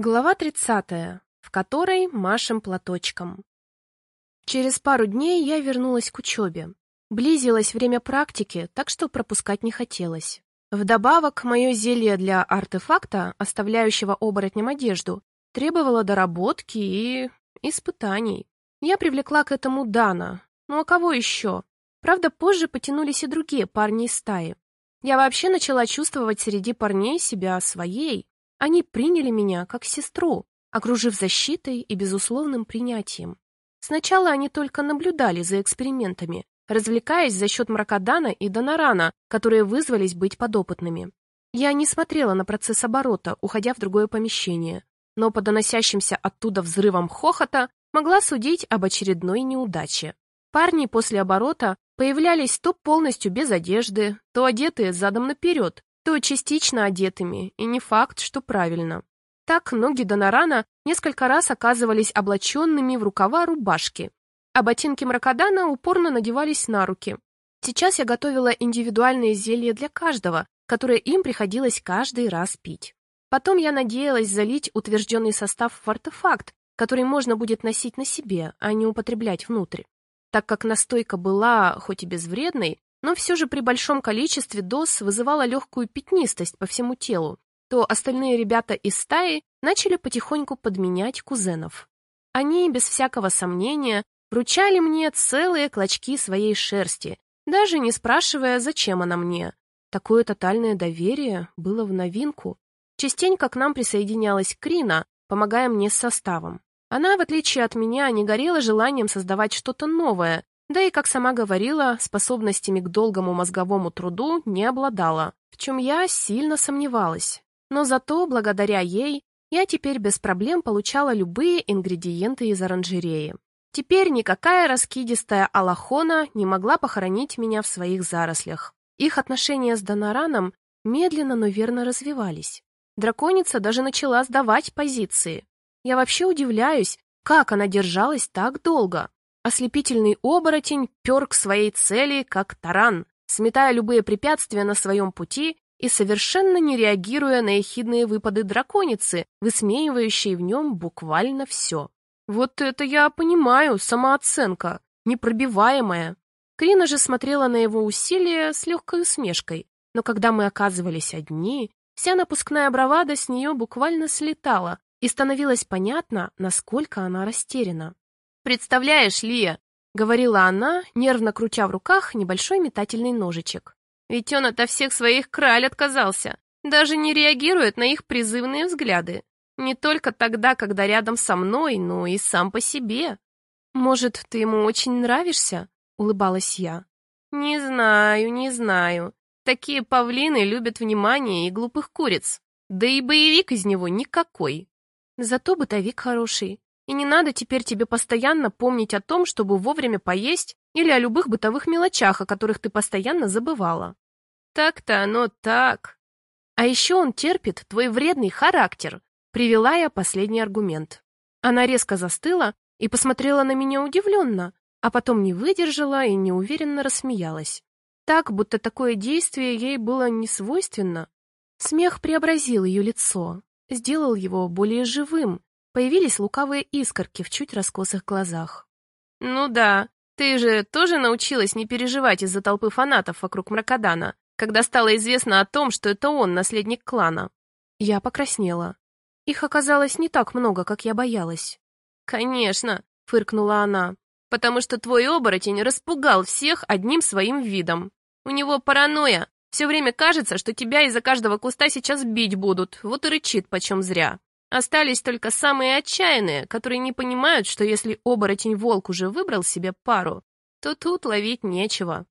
Глава 30, в которой машем платочком. Через пару дней я вернулась к учебе. Близилось время практики, так что пропускать не хотелось. Вдобавок, мое зелье для артефакта, оставляющего оборотням одежду, требовало доработки и... испытаний. Я привлекла к этому Дана. Ну а кого еще? Правда, позже потянулись и другие парни из стаи. Я вообще начала чувствовать среди парней себя своей, они приняли меня как сестру, окружив защитой и безусловным принятием. Сначала они только наблюдали за экспериментами, развлекаясь за счет Мракодана и Донорана, которые вызвались быть подопытными. Я не смотрела на процесс оборота, уходя в другое помещение, но по доносящимся оттуда взрывам хохота могла судить об очередной неудаче. Парни после оборота появлялись то полностью без одежды, то одетые задом наперед, то частично одетыми, и не факт, что правильно. Так ноги Донорана несколько раз оказывались облаченными в рукава рубашки, а ботинки Мракодана упорно надевались на руки. Сейчас я готовила индивидуальные зелья для каждого, которые им приходилось каждый раз пить. Потом я надеялась залить утвержденный состав в артефакт, который можно будет носить на себе, а не употреблять внутрь. Так как настойка была, хоть и безвредной, но все же при большом количестве доз вызывала легкую пятнистость по всему телу, то остальные ребята из стаи начали потихоньку подменять кузенов. Они, без всякого сомнения, вручали мне целые клочки своей шерсти, даже не спрашивая, зачем она мне. Такое тотальное доверие было в новинку. Частенько к нам присоединялась Крина, помогая мне с составом. Она, в отличие от меня, не горела желанием создавать что-то новое, да и, как сама говорила, способностями к долгому мозговому труду не обладала, в чем я сильно сомневалась. Но зато, благодаря ей, я теперь без проблем получала любые ингредиенты из оранжереи. Теперь никакая раскидистая алахона не могла похоронить меня в своих зарослях. Их отношения с Донараном медленно, но верно развивались. Драконица даже начала сдавать позиции. Я вообще удивляюсь, как она держалась так долго. Ослепительный оборотень пер к своей цели, как таран, сметая любые препятствия на своем пути и совершенно не реагируя на ехидные выпады драконицы, высмеивающие в нем буквально все. Вот это я понимаю, самооценка, непробиваемая. Крина же смотрела на его усилия с легкой усмешкой, но когда мы оказывались одни, вся напускная бравада с нее буквально слетала, и становилось понятно, насколько она растеряна. «Представляешь, Лия!» — говорила она, нервно крутя в руках небольшой метательный ножичек. «Ведь он ото всех своих краль отказался, даже не реагирует на их призывные взгляды. Не только тогда, когда рядом со мной, но и сам по себе. Может, ты ему очень нравишься?» — улыбалась я. «Не знаю, не знаю. Такие павлины любят внимание и глупых куриц. Да и боевик из него никакой. Зато бытовик хороший. И не надо теперь тебе постоянно помнить о том, чтобы вовремя поесть или о любых бытовых мелочах, о которых ты постоянно забывала. Так-то оно так. А еще он терпит твой вредный характер, привела я последний аргумент. Она резко застыла и посмотрела на меня удивленно, а потом не выдержала и неуверенно рассмеялась. Так, будто такое действие ей было не свойственно. Смех преобразил ее лицо, сделал его более живым, Появились лукавые искорки в чуть раскосых глазах. «Ну да, ты же тоже научилась не переживать из-за толпы фанатов вокруг Мракодана, когда стало известно о том, что это он наследник клана». Я покраснела. Их оказалось не так много, как я боялась. «Конечно», — фыркнула она, «потому что твой оборотень распугал всех одним своим видом. У него паранойя. Все время кажется, что тебя из-за каждого куста сейчас бить будут, вот и рычит почем зря». Остались только самые отчаянные, которые не понимают, что если оборотень-волк уже выбрал себе пару, то тут ловить нечего.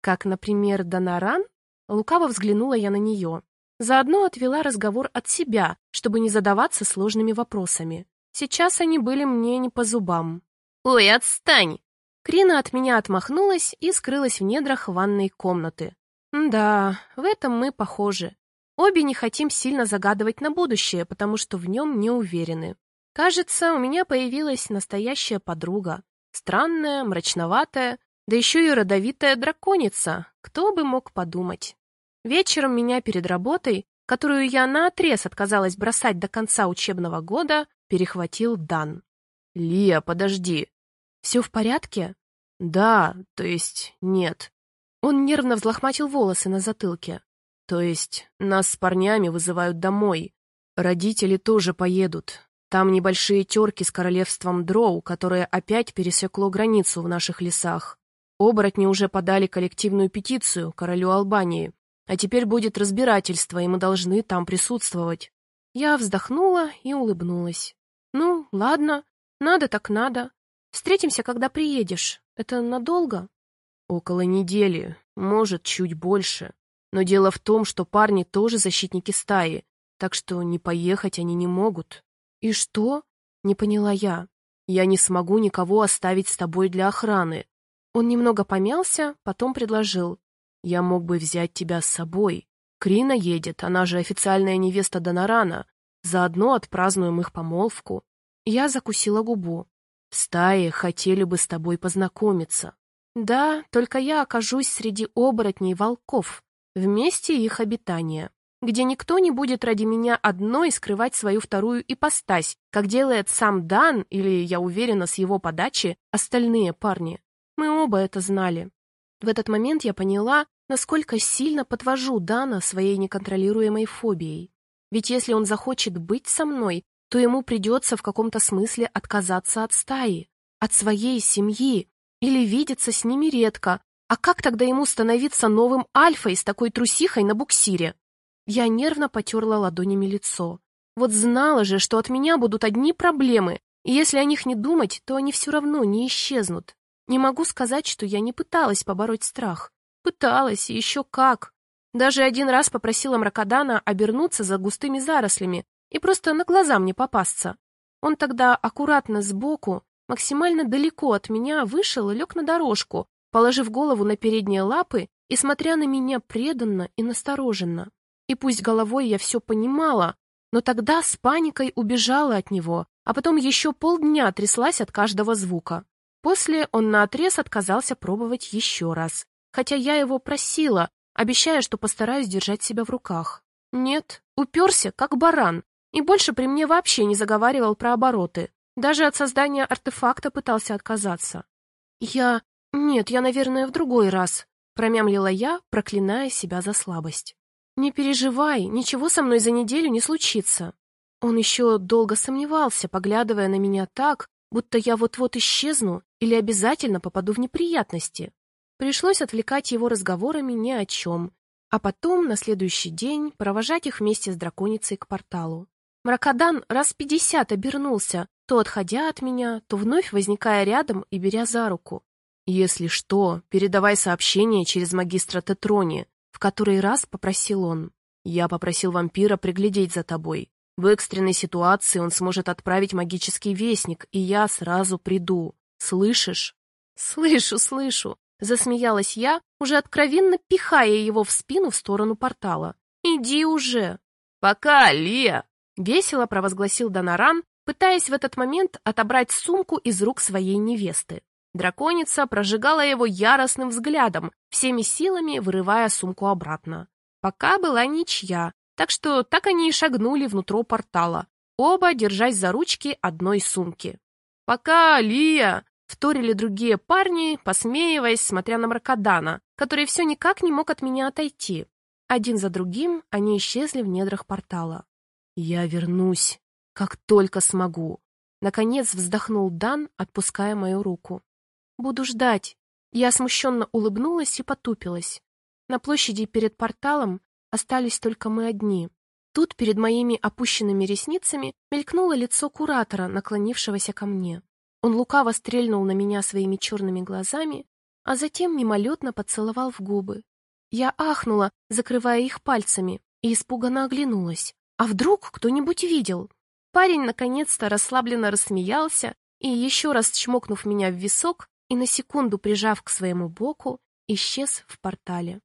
Как, например, Доноран? Лукаво взглянула я на нее. Заодно отвела разговор от себя, чтобы не задаваться сложными вопросами. Сейчас они были мне не по зубам. «Ой, отстань!» Крина от меня отмахнулась и скрылась в недрах ванной комнаты. Да, в этом мы похожи. Обе не хотим сильно загадывать на будущее, потому что в нем не уверены. Кажется, у меня появилась настоящая подруга. Странная, мрачноватая, да еще и родовитая драконица. Кто бы мог подумать. Вечером меня перед работой которую я наотрез отказалась бросать до конца учебного года, перехватил Дан. «Лия, подожди». «Все в порядке?» «Да, то есть нет». Он нервно взлохматил волосы на затылке. «То есть нас с парнями вызывают домой. Родители тоже поедут. Там небольшие терки с королевством Дроу, которое опять пересекло границу в наших лесах. Оборотни уже подали коллективную петицию королю Албании, а теперь будет разбирательство, и мы должны там присутствовать. Я вздохнула и улыбнулась. Ну, ладно, надо так надо. Встретимся, когда приедешь. Это надолго? Около недели, может, чуть больше. Но дело в том, что парни тоже защитники стаи, так что не поехать они не могут. И что? Не поняла я. Я не смогу никого оставить с тобой для охраны. Он немного помялся, потом предложил. Я мог бы взять тебя с собой. Крина едет, она же официальная невеста Донорана. Заодно отпразднуем их помолвку. Я закусила губу. В стае хотели бы с тобой познакомиться. Да, только я окажусь среди оборотней волков, в месте их обитания, где никто не будет ради меня одной скрывать свою вторую ипостась, как делает сам Дан или, я уверена, с его подачи, остальные парни. Мы оба это знали. В этот момент я поняла, насколько сильно подвожу Дана своей неконтролируемой фобией. Ведь если он захочет быть со мной, то ему придется в каком-то смысле отказаться от стаи, от своей семьи, или видеться с ними редко. А как тогда ему становиться новым альфой с такой трусихой на буксире? Я нервно потерла ладонями лицо. Вот знала же, что от меня будут одни проблемы, и если о них не думать, то они все равно не исчезнут. Не могу сказать, что я не пыталась побороть страх. Пыталась, и еще как. Даже один раз попросила Мракодана обернуться за густыми зарослями и просто на глаза мне попасться. Он тогда аккуратно сбоку, максимально далеко от меня, вышел и лег на дорожку, положив голову на передние лапы и смотря на меня преданно и настороженно. И пусть головой я все понимала, но тогда с паникой убежала от него, а потом еще полдня тряслась от каждого звука. После он наотрез отказался пробовать еще раз, хотя я его просила, обещая, что постараюсь держать себя в руках. Нет, уперся, как баран, и больше при мне вообще не заговаривал про обороты. Даже от создания артефакта пытался отказаться. Я... Нет, я, наверное, в другой раз, промямлила я, проклиная себя за слабость. Не переживай, ничего со мной за неделю не случится. Он еще долго сомневался, поглядывая на меня так, будто я вот-вот исчезну или обязательно попаду в неприятности. Пришлось отвлекать его разговорами ни о чем, а потом на следующий день провожать их вместе с драконицей к порталу. Мракодан раз пятьдесят обернулся, то отходя от меня, то вновь возникая рядом и беря за руку. «Если что, передавай сообщение через магистра Тетрони», в который раз попросил он. «Я попросил вампира приглядеть за тобой. В экстренной ситуации он сможет отправить магический вестник, и я сразу приду. Слышишь?» «Слышу, слышу. Засмеялась я, уже откровенно пихая его в спину в сторону портала. «Иди уже!» «Пока, Лия!» — весело провозгласил Доноран, пытаясь в этот момент отобрать сумку из рук своей невесты. Драконица прожигала его яростным взглядом, всеми силами вырывая сумку обратно. Пока была ничья, так что так они и шагнули внутрь портала, оба держась за ручки одной сумки. «Пока, Лия!» Вторили другие парни, посмеиваясь, смотря на Маркадана, который все никак не мог от меня отойти. Один за другим они исчезли в недрах портала. «Я вернусь, как только смогу», — наконец вздохнул Дан, отпуская мою руку. «Буду ждать». Я смущенно улыбнулась и потупилась. На площади перед порталом остались только мы одни. Тут перед моими опущенными ресницами мелькнуло лицо куратора, наклонившегося ко мне. Он лукаво стрельнул на меня своими черными глазами, а затем мимолетно поцеловал в губы. Я ахнула, закрывая их пальцами, и испуганно оглянулась. А вдруг кто-нибудь видел? Парень наконец-то расслабленно рассмеялся и, еще раз чмокнув меня в висок и на секунду прижав к своему боку, исчез в портале.